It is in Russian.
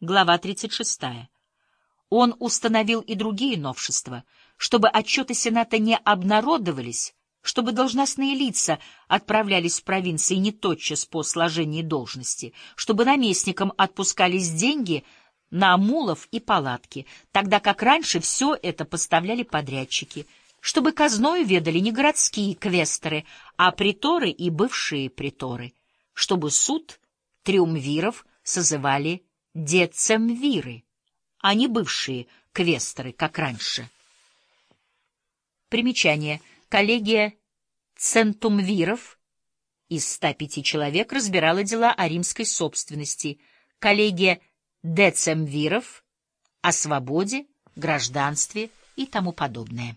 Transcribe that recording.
Глава 36. Он установил и другие новшества, чтобы отчеты Сената не обнародовались, чтобы должностные лица отправлялись в провинции не тотчас по сложении должности, чтобы наместникам отпускались деньги на мулов и палатки, тогда как раньше все это поставляли подрядчики, чтобы казною ведали не городские квесторы, а приторы и бывшие приторы, чтобы суд триумвиров созывали децемвиры, а не бывшие квесторы, как раньше. Примечание. Коллегия центумвиров из 105 человек разбирала дела о римской собственности, коллегия децемвиров о свободе, гражданстве и тому подобное.